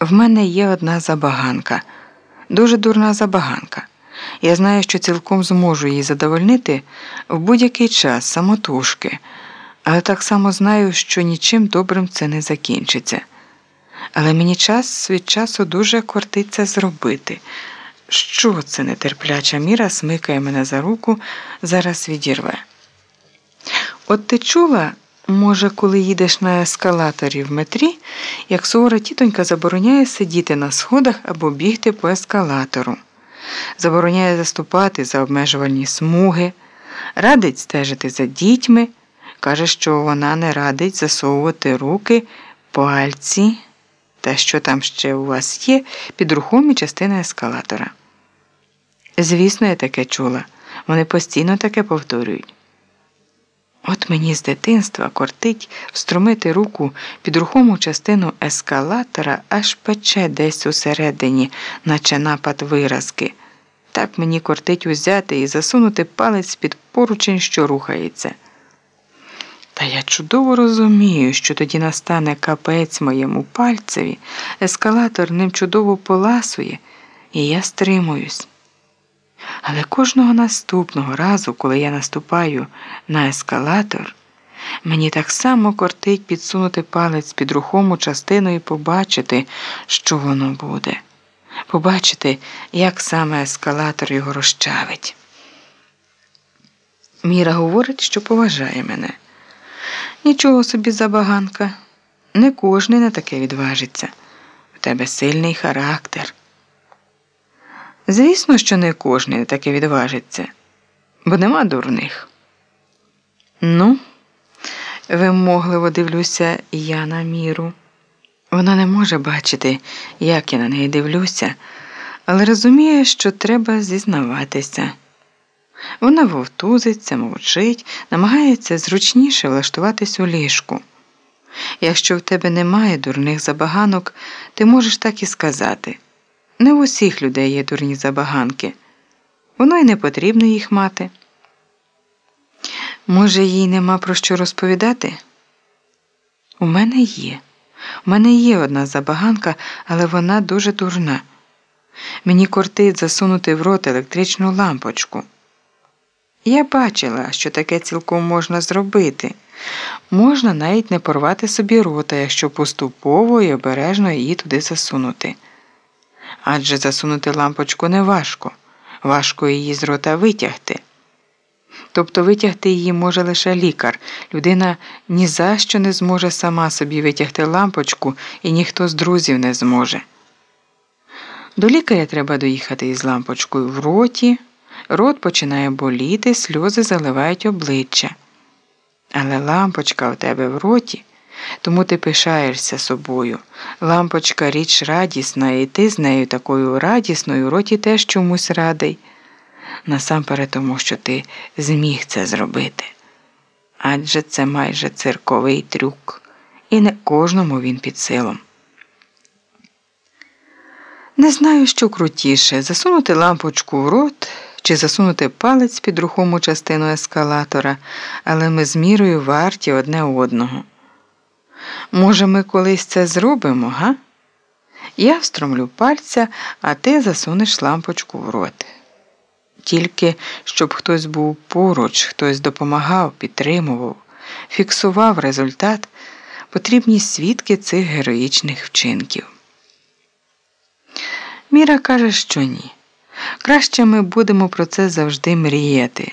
В мене є одна забаганка, дуже дурна забаганка. Я знаю, що цілком зможу її задовольнити в будь-який час, самотужки, але так само знаю, що нічим добрим це не закінчиться. Але мені час від часу дуже кортиться зробити. Що це нетерпляча міра смикає мене за руку, зараз відірве. От ти чула, може, коли їдеш на ескалаторі в метрі, як сувора тітонька забороняє сидіти на сходах або бігти по ескалатору, забороняє заступати за обмежувальні смуги, радить стежити за дітьми, каже, що вона не радить засовувати руки, пальці та що там ще у вас є під рухомі частини ескалатора. Звісно, я таке чула, вони постійно таке повторюють. От мені з дитинства кортить встромити руку під рухому частину ескалатора, аж пече десь усередині, наче напад виразки. Так мені кортить узяти і засунути палець під поручень, що рухається. Та я чудово розумію, що тоді настане капець моєму пальцеві, ескалатор ним чудово поласує, і я стримуюсь. Але кожного наступного разу, коли я наступаю на ескалатор, мені так само кортить підсунути палець під рухому частину і побачити, що воно буде, побачити, як саме ескалатор його розчавить. Міра говорить, що поважає мене. Нічого собі забаганка, не кожний на таке відважиться. У тебе сильний характер. Звісно, що не кожний таке відважиться, бо нема дурних. Ну, вимогливо дивлюся я на міру. Вона не може бачити, як я на неї дивлюся, але розуміє, що треба зізнаватися. Вона вовтузиться, мовчить, намагається зручніше влаштуватись у ліжку. Якщо в тебе немає дурних забаганок, ти можеш так і сказати. Не в усіх людей є дурні забаганки, воно й не потрібно їх мати. Може, їй нема про що розповідати? У мене є. У мене є одна забаганка, але вона дуже дурна. Мені кортить засунути в рот електричну лампочку. Я бачила, що таке цілком можна зробити. Можна навіть не порвати собі рота, якщо поступово і обережно її туди засунути адже засунути лампочку не важко, важко її з рота витягти. Тобто витягти її може лише лікар. Людина ні за що не зможе сама собі витягти лампочку і ніхто з друзів не зможе. До лікаря треба доїхати із лампочкою в роті, рот починає боліти, сльози заливають обличчя. Але лампочка у тебе в роті тому ти пишаєшся собою. Лампочка річ радісна, і ти з нею такою радісною роті теж чомусь радий. Насамперед тому, що ти зміг це зробити. Адже це майже цирковий трюк, і не кожному він під силом. Не знаю, що крутіше засунути лампочку в рот чи засунути палець під рухому частину ескалатора, але ми з мірою варті одне одного. Може, ми колись це зробимо, га? Я встромлю пальця, а ти засунеш лампочку в рот. Тільки щоб хтось був поруч, хтось допомагав, підтримував, фіксував результат, потрібні свідки цих героїчних вчинків. Міра каже, що ні. Краще ми будемо про це завжди мріяти,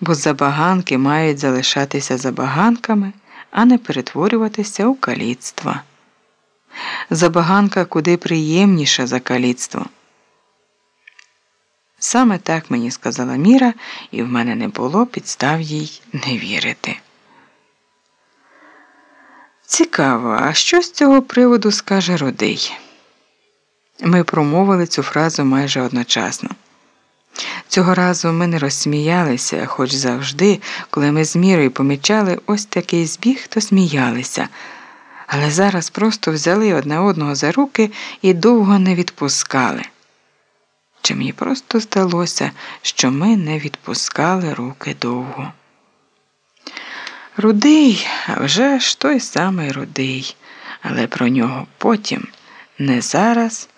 бо забаганки мають залишатися забаганками а не перетворюватися у каліцтво. Забаганка куди приємніша за каліцтво. Саме так мені сказала Міра, і в мене не було підстав їй не вірити. Цікаво, а що з цього приводу скаже Рудий? Ми промовили цю фразу майже одночасно. Цього разу ми не розсміялися, хоч завжди, коли ми з мірою помічали ось такий збіг, то сміялися, але зараз просто взяли одне одного за руки і довго не відпускали. Чи мені просто здалося, що ми не відпускали руки довго. Рудий, вже ж той самий рудий, але про нього потім Не зараз.